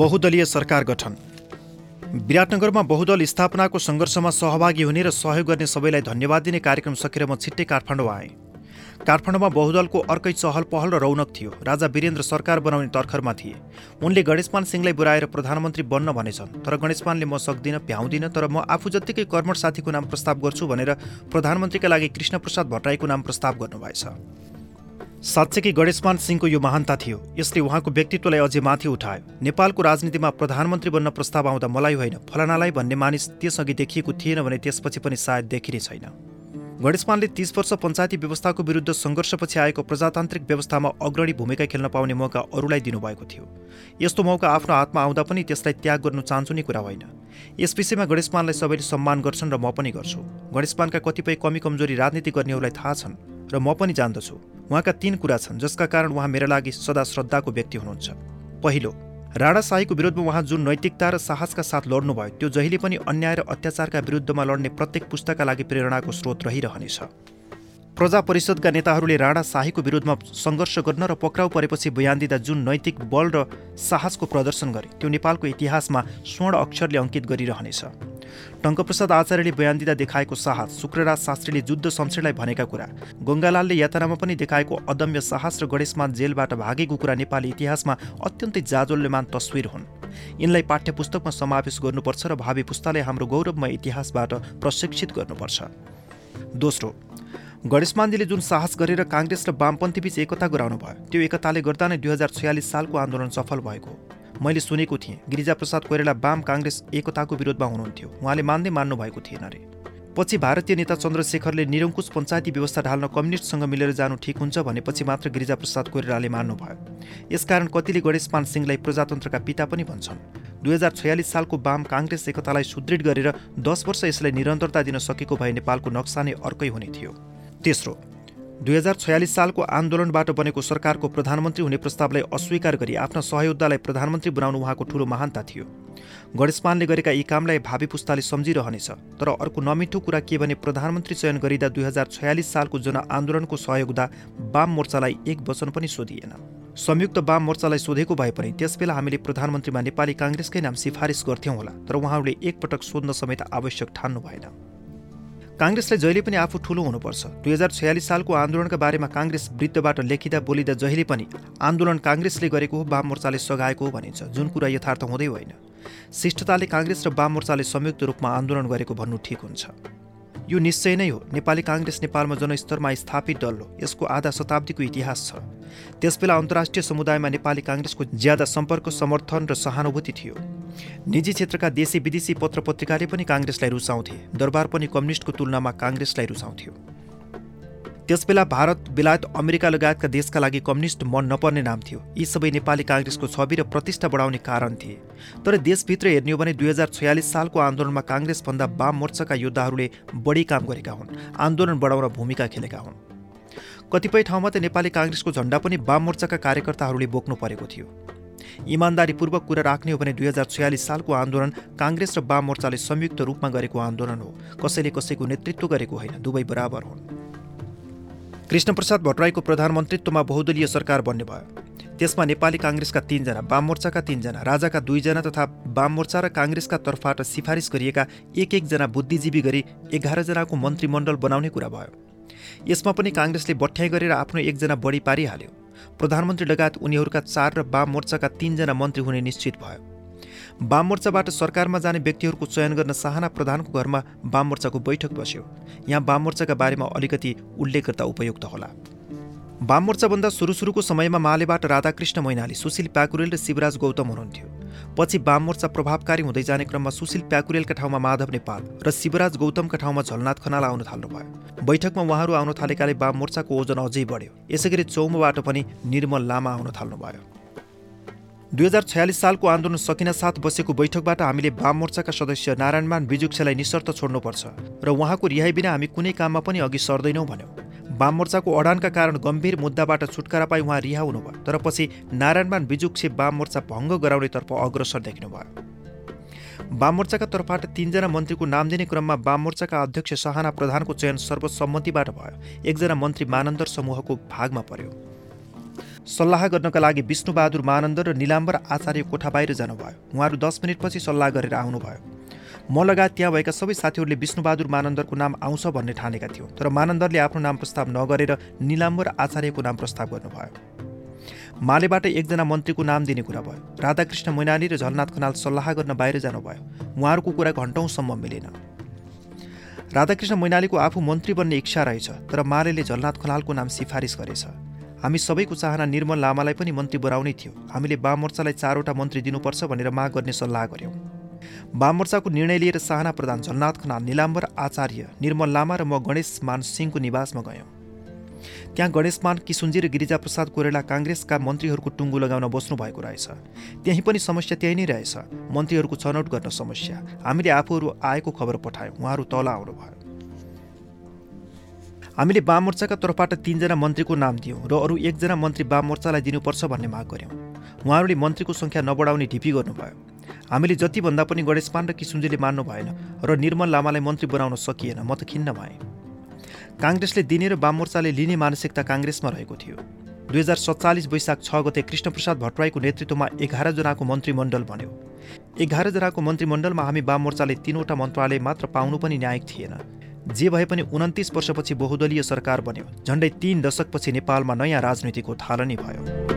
बहुदलीय सरकार गठन। विराटनगरमा बहुदल स्थापनाको सङ्घर्षमा सहभागी हुने र सहयोग गर्ने सबैलाई धन्यवाद दिने कार्यक्रम सकेर म छिट्टै काठमाडौँ आएँ। काठमाडौँमा बहुदलको अर्कै चहल पहल र रौनक थियो। राजा वीरेन्द्र सरकार बनाउने तर्खरमा थिए। उनले गणेशमान सिंहलाई बोलाएर प्रधानमन्त्री बन्न भनेछन् तर गणेशमानले म सक्दिनँ भ्याउँदिनँ तर म आफू जत्तिकै कर्मठ साथीको नाम प्रस्ताव गर्छु भनेर प्रधानमन्त्रीका लागि कृष्णप्रसाद भट्टराईको नाम प्रस्ताव गर्नुभएछ। साँच्चै गणेशमान सिंहको यो महानता थियो। यसले उहाँको व्यक्तित्वलाई अझै माथि उठायो। नेपालको राजनीतिमा प्रधानमन्त्री बन्न प्रस्ताव आउँदा मलाई होइन फलानालाई भन्ने मानिस त्यसअघि देखिएको थिएन भने त्यसपछि पनि सायद देखिने छैन। गणेशमानले तीस वर्ष पञ्चायती व्यवस्थाको विरुद्ध सङ्घर्षपछि आएको प्रजातान्त्रिक व्यवस्थामा अग्रणी भूमिका खेल्न पाउने मौका अरूलाई दिनुभएको थियो। यस्तो मौका आफ्नो हातमा आउँदा पनि त्यसलाई त्याग गर्नु चाहन्छु नै कुरा होइन। यस विषयमा गणेशमानलाई सबैले सम्मान गर्छन् र म पनि गर्छु। गणेशमानका कतिपय कमी कमजोरी राजनीति गर्नेहरूलाई थाहा छन्। र म पनि जान्दछु। उहाँका तीन कुरा छन् जसका कारण उहाँ मेरा लागि सदा श्रद्धाको व्यक्ति हुनुहुन्छ। पहिलो राणा शाहीको विरुद्धमा उहाँ जुन नैतिकता र साहसका साथ लड्नुभयो त्यो जहिले पनि अन्याय र अत्याचारका विरुद्धमा लड्ने प्रत्येक पुस्ताका लागि प्रेरणाको स्रोत रहिरहनेछ। प्रजा परिषदका नेताहरूले राणा शाहीको विरुद्धमा सङ्घर्ष गर्न र पक्राउ परेपछि बयान दिँदा जुन नैतिक बल र साहसको प्रदर्शन गरे त्यो नेपालको इतिहासमा स्वर्ण अक्षरले अङ्कित गरिरहनेछ। टङ्कप्रसाद आचार्यले बयान दिँदा देखाएको साहस शुक्रराज शास्त्रीले जुद्ध शमशेरलाई भनेका कुरा गङ्गालालले यात्रामा पनि देखाएको अदम्य साहस र गणेशमान जेलबाट भागेको कुरा नेपाली इतिहासमा अत्यन्तै जाजोल्यमान तस्विर हुन्। यिनलाई पाठ्यपुस्तकमा समावेश गर्नुपर्छ र भावी पुस्ताले हाम्रो गौरवमय इतिहासबाट प्रशिक्षित गर्नुपर्छ। दोस्रो गणेशमानजीले जुन साहस गरेर काङ्ग्रेस र वामपन्थी बीच एकता गराउनु भयो त्यो एकताले गर्दा नै दुई हजार छयालिस सालको आन्दोलन सफल भएको मैले सुनेको थिएँ गिरिजाप्रसाद कोइराला वाम काङ्ग्रेस एकताको विरोधमा हुनुहुन्थ्यो। उहाँले मान्दै मान्नु भएको थिएन अरे पछि भारतीय नेता चन्द्रशेखरले निरङ्कुश पञ्चायती व्यवस्था ढाल्न कम्युनिस्टसँग मिलेर जानु ठिक हुन्छ भनेपछि मात्र गिरिजाप्रसाद कोइरालाले मान्नुभयो। यसकारण कतिले गणेशमान सिंहलाई प्रजातन्त्रका पिता पनि भन्छन्। दुई हजार छयालिस सालको वाम काङ्ग्रेस एकतालाई सुदृढ गरेर दस वर्ष यसलाई निरन्तरता दिन सकेको भए नेपालको नक्सा नै अर्कै हुने थियो। तेस्रो दुई हजार छयालिस सालको आन्दोलनबाट बनेको सरकारको प्रधानमन्त्री हुने प्रस्तावलाई अस्वीकार गरी आफ्ना सहयोद्धालाई प्रधानमन्त्री बनाउनु उहाँको ठूलो महानता थियो। गणेशमानले गरेका यी कामलाई भावी पुस्ताले सम्झिरहनेछ तर अर्को नमिठो कुरा के भने प्रधानमन्त्री चयन गरिँदा दुई हजार छयालिस सालको जनआन्दोलनको सहयोगदा वाम मोर्चालाई एक वचन पनि सोधिएन। संयुक्त वाम मोर्चालाई सोधेको भए पनि त्यसबेला हामीले प्रधानमन्त्रीमा नेपाली काङ्ग्रेसकै नाम सिफारिस गर्थ्यौँ होला तर उहाँहरूले एकपटक सोध्न समेत आवश्यक ठान्नु भएन। काङ्ग्रेसलाई जहिले पनि आफू ठुलो हुनुपर्छ। दुई हजार छयालिस सालको आन्दोलनका बारेमा काङ्ग्रेस वृद्धबाट लेखिँदा बोलिँदा जहिले पनि आन्दोलन काङ्ग्रेसले गरेको हो वाम मोर्चाले सघाएको हो भनिन्छ। जुन कुरा यथार्थ हुँदै होइन। शिष्टताले काङ्ग्रेस र वाम मोर्चाले संयुक्त रूपमा आन्दोलन गरेको भन्नु ठिक हुन्छ। यो निश्चय नै हो। नेपाली काङ्ग्रेस नेपालमा जनस्तरमा स्थापित दल हो। यसको आधा शताब्दीको इतिहास छ। त्यसबेला अन्तर्राष्ट्रिय समुदायमा नेपाली काङ्ग्रेसको ज्यादा सम्पर्क समर्थन र सहानुभूति थियो। निजी क्षेत्रका देशी विदेशी पत्र पत्रिकाले पनि काङ्ग्रेसलाई रुचाउँथे दरबार पनि कम्युनिस्टको तुलनामा काङ्ग्रेसलाई रुचाउँथ्यो त्यसबेला भारत बेलायत अमेरिका लगायतका देशका लागि कम्युनिस्ट मन नपर्ने नाम थियो। यी सबै नेपाली काङ्ग्रेसको छवि र प्रतिष्ठा बढाउने कारण थिए। तर देशभित्र हेर्ने हो भने दुई हजार छयालिस सालको आन्दोलनमा काङ्ग्रेसभन्दा वाम मोर्चाका योद्धाहरूले बढी काम गरेका हुन् आन्दोलन बढाउन भूमिका खेलेका हुन्। कतिपय ठाउँमा त नेपाली काङ्ग्रेसको झन्डा पनि वाम मोर्चाका कार्यकर्ताहरूले बोक्नु परेको थियो। इमान्दारीपूर्वक कुरा राख्ने हो भने दुई हजार छयालिस सालको आन्दोलन काङ्ग्रेस र वाम मोर्चाले संयुक्त रूपमा गरेको आन्दोलन हो। कसैले कसैको नेतृत्व गरेको होइन दुवै बराबर हुन्। कृष्णप्रसाद भट्टराईको प्रधानमन्त्रीत्वमा बहुदलीय सरकार बन्ने भयो। त्यसमा नेपाली काङ्ग्रेसका तिनजना वाम मोर्चाका तिनजना राजाका दुईजना तथा वाम मोर्चा र काङ्ग्रेसका तर्फबाट सिफारिस गरिएका एक एकजना बुद्धिजीवी गरी एघारजनाको मन्त्रीमण्डल बनाउने कुरा भयो। यसमा पनि काङ्ग्रेसले बठ्याइ गरेर आफ्नो एकजना बढी पारिहाल्यो। प्रधानमन्त्री लगायत उनीहरूका चार र वाम मोर्चाका तीनजना मन्त्री हुने निश्चित भयो। वाम मोर्चाबाट सरकारमा जाने व्यक्तिहरूको चयन गर्न साहना प्रधानको घरमा वाम मोर्चाको बैठक बस्यो। यहाँ वाम मोर्चाका बारेमा अलिकति उल्लेख गर्दा उपयुक्त होला। वाम मोर्चाभन्दा सुरु सुरुको समयमा मालेबाट राधाकृष्ण मैनाली सुशील प्याकुरेल र शिवराज गौतम हुनुहुन्थ्यो। पछि वाम मोर्चा प्रभावकारी हुँदै जाने क्रममा सुशील प्याकुरेलका ठाउँमा माधव नेपाल र शिवराज गौतमका ठाउँमा झलनाथ खनाल आउन थाल्नुभयो। बैठकमा उहाँहरू आउन थालेकाले वाम मोर्चाको ओजन अझै बढ्यो। यसै गरी चौमबाट पनि निर्मल लामा आउन थाल्नुभयो। दुई हजार छयालिस सालको आन्दोलन सकिन साथ बसेको बैठकबाट हामीले वाम मोर्चाका सदस्य नारायणमान बिजुक्सेलाई निशर्त छोड्नुपर्छ र उहाँको रिहाई बिना हामी कुनै काममा पनि अघि सर्दैनौँ भन्यौँ। वाम मोर्चाको अडानका कारण गम्भीर मुद्दाबाट छुटकारा पाई उहाँ रिहा हुनुभयो। तर पछि नारायणमान बिजुक्से वाम मोर्चा भङ्ग गराउनेतर्फ अग्रसर देखिनुभयो। वाम मोर्चाका तर्फबाट तिनजना मन्त्रीको नाम दिने क्रममा वाम मोर्चाका अध्यक्ष सहाना प्रधानको चयन सर्वसम्मतिबाट भयो। एकजना मन्त्री मानन्दर समूहको भागमा पर्यो। सल्लाह गर्नका लागि विष्णुबहादुर महानन्द र निलाम्बर आचार्य कोठा बाहिर जानुभयो। उहाँहरू दस मिनटपछि सल्लाह गरेर आउनुभयो। म लगायत त्यहाँ भएका सबै साथीहरूले विष्णुबहादुर मानन्दरको नाम आउँछ भन्ने ठानेका थियौँ तर मानन्दरले आफ्नो नाम प्रस्ताव नगरेर निलाम्बर आचार्यको नाम प्रस्ताव गर्नुभयो। मालेबाट एकजना मन्त्रीको नाम दिने कुरा भयो। राधाकृष्ण मैनाली र झलनाथ खनाल सल्लाह गर्न बाहिर जानुभयो। उहाँहरूको कुरा घन्टौँसम्म मिलेन। राधाकृष्ण मैनालीको आफू मन्त्री बन्ने इच्छा रहेछ तर मालेले झलनाथ खनालको नाम सिफारिस गरेछ। हामी सबैको चाहना निर्मल लामालाई पनि मन्त्री बनाउनै थियो। हामीले वाममोर्चालाई चारवटा मन्त्री दिनुपर्छ भनेर माग गर्ने सल्लाह गऱ्यौँ वाममोर्चाको निर्णय लिएर साहना प्रधान झलनाथ खनाल निलाम्बर आचार्य निर्मल लामा र म गणेश मान सिंहको निवासमा गयौँ। त्यहाँ गणेशमान किसुन्जी र गिरिजाप्रसाद कोरेला काङ्ग्रेसका मन्त्रीहरूको टुङ्गो लगाउन बस्नु भएको रहेछ। त्यहीँ पनि समस्या त्यही नै रहेछ। मन्त्रीहरूको छनौट गर्न समस्या। हामीले आफूहरू आएको खबर पठायौँ। उहाँहरू तल आउनुभयो। हामीले वाममोर्चाका तर्फबाट तिनजना मन्त्रीको नाम दियौँ र अरू एकजना मन्त्री वाममोर्चालाई दिनुपर्छ भन्ने माग गऱ्यौँ उहाँहरूले मन्त्रीको सङ्ख्या नबढाउने ढिपी गर्नुभयो। हामीले जति भन्दा पनि गणेशमान र किसुन्जीले मान्नु भएन र निर्मल लामालाई मन्त्री बनाउन सकिएन म त खिन्न भएँ। काङ्ग्रेसले दिने र वाममोर्चाले लिने मानसिकता काङ्ग्रेसमा रहेको थियो। दुई हजार सत्तालिस वैशाख छ गते कृष्णप्रसाद भट्टराईको नेतृत्वमा एघारजनाको मन्त्रीमण्डल बन्यो। एघारजनाको मन्त्रीमण्डलमा हामी वाममोर्चाले तिनवटा मन्त्रालय मात्र पाउनु पनि न्यायिक थिएन। जे भए पनि उन्तिस वर्षपछि बहुदलीय सरकार बन्यो। झन्डै तीन दशकपछि नेपालमा नयाँ राजनीतिको थालनी भयो।